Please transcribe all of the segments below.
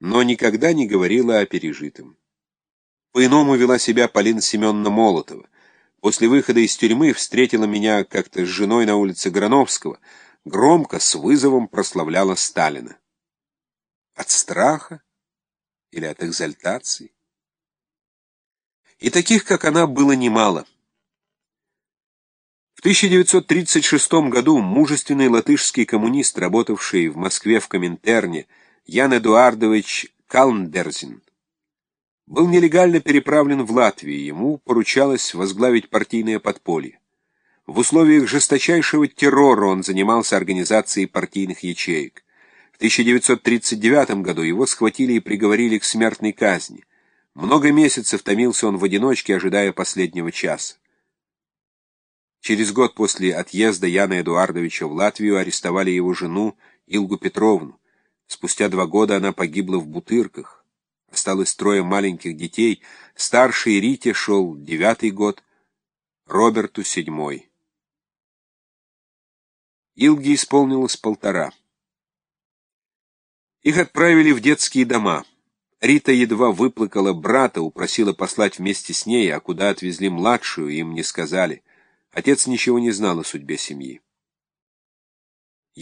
но никогда не говорила о пережитом. По-иному вела себя Полина Семеновна Молотова. После выхода из тюрьмы встретила меня как-то с женой на улице Грановского, громко, с вызовом прославляла Сталина. От страха или от экзальтации? И таких, как она, было немало. В 1936 году мужественный латышский коммунист, работавший в Москве в Коминтерне, Ян Эдуардович Калндерзин, был нелегально переправлен в Латвию, ему поручалось возглавить партийное подполье. В условиях жесточайшего террора он занимался организацией партийных ячеек. В 1939 году его схватили и приговорили к смертной казни. Много месяцев томился он в одиночке, ожидая последнего часа. Через год после отъезда Яна Эдуардовича в Латвию арестовали его жену Илгу Петровну. Спустя два года она погибла в Бутырках. Осталось трое маленьких детей. Старший Рите шел девятый год, Роберту седьмой. Илге исполнилось полтора. Их отправили в детские дома. Рита едва выплакала брата, упросила послать вместе с ней, а куда отвезли младшую, им не сказали. Отец ничего не знал о судьбе семьи.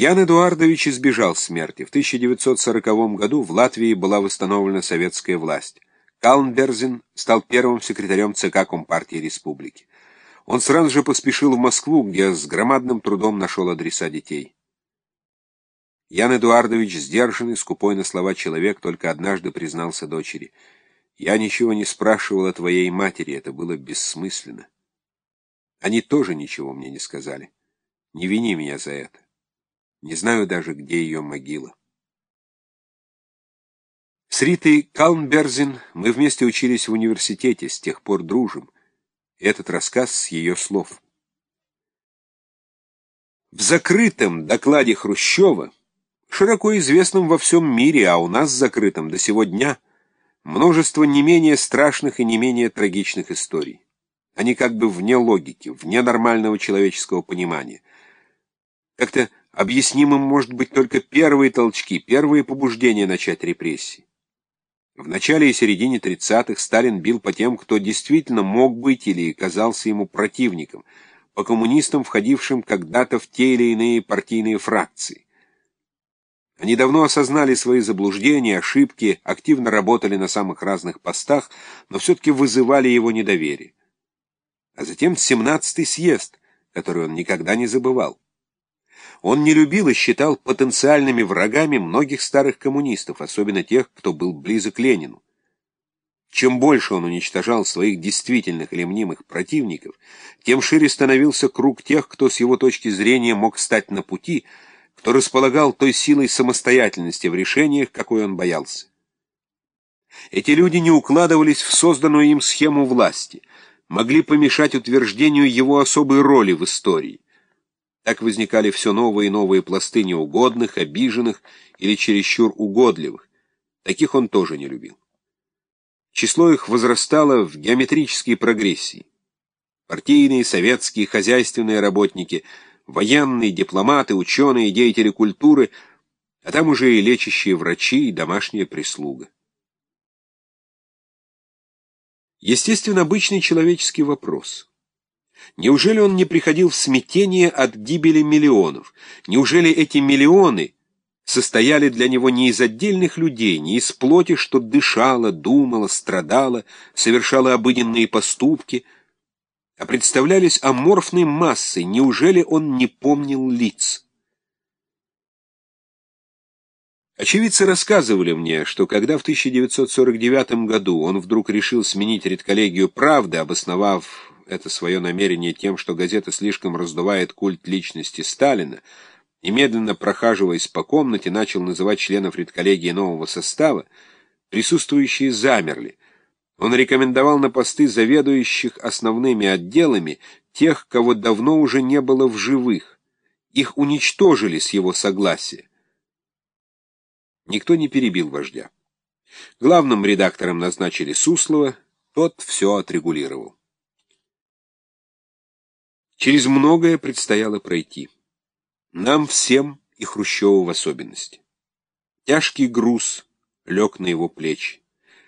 Ян Эдуардович избежал смерти. В 1940 году в Латвии была восстановлена советская власть. Калнберзин стал первым секретарем ЦК Компартии Республики. Он сразу же поспешил в Москву, где с громадным трудом нашел адреса детей. Ян Эдуардович, сдержанный, скупой на слова человек, только однажды признался дочери. «Я ничего не спрашивал о твоей матери, это было бессмысленно. Они тоже ничего мне не сказали. Не вини меня за это». Не знаю даже, где ее могила. С Ритой Калнберзин мы вместе учились в университете, с тех пор дружим. Этот рассказ с ее слов. В закрытом докладе Хрущева, широко известном во всем мире, а у нас закрытом до сего дня, множество не менее страшных и не менее трагичных историй. Они как бы вне логики, вне нормального человеческого понимания. Как-то Объяснимым может быть только первые толчки, первые побуждения начать репрессии. В начале и середине 30-х Сталин бил по тем, кто действительно мог быть или казался ему противником, по коммунистам, входившим когда-то в те или иные партийные фракции. Они давно осознали свои заблуждения, ошибки, активно работали на самых разных постах, но все-таки вызывали его недоверие. А затем 17-й съезд, который он никогда не забывал. Он не любил и считал потенциальными врагами многих старых коммунистов, особенно тех, кто был близок Ленину. Чем больше он уничтожал своих действительных или мнимых противников, тем шире становился круг тех, кто с его точки зрения мог стать на пути, кто располагал той силой самостоятельности в решениях, какой он боялся. Эти люди не укладывались в созданную им схему власти, могли помешать утверждению его особой роли в истории. Так возникали все новые и новые пласты неугодных, обиженных или чересчур угодливых. Таких он тоже не любил. Число их возрастало в геометрической прогрессии. Партийные, советские, хозяйственные работники, военные, дипломаты, ученые, деятели культуры, а там уже и лечащие врачи, и домашняя прислуга. Естественно, обычный человеческий вопрос. Неужели он не приходил в смятение от гибели миллионов? Неужели эти миллионы состояли для него не из отдельных людей, не из плоти, что дышала, думала, страдала, совершала обыденные поступки, а представлялись аморфной массой? Неужели он не помнил лиц? Очевидцы рассказывали мне, что когда в 1949 году он вдруг решил сменить редколлегию «Правды», обосновав это свое намерение тем, что газета слишком раздувает культ личности Сталина, и медленно прохаживаясь по комнате, начал называть членов редколлегии нового состава, присутствующие замерли. Он рекомендовал на посты заведующих основными отделами тех, кого давно уже не было в живых. Их уничтожили с его согласия. Никто не перебил вождя. Главным редактором назначили Суслова, тот все отрегулировал. Через многое предстояло пройти. Нам всем и Хрущеву в особенности. Тяжкий груз лег на его плечи.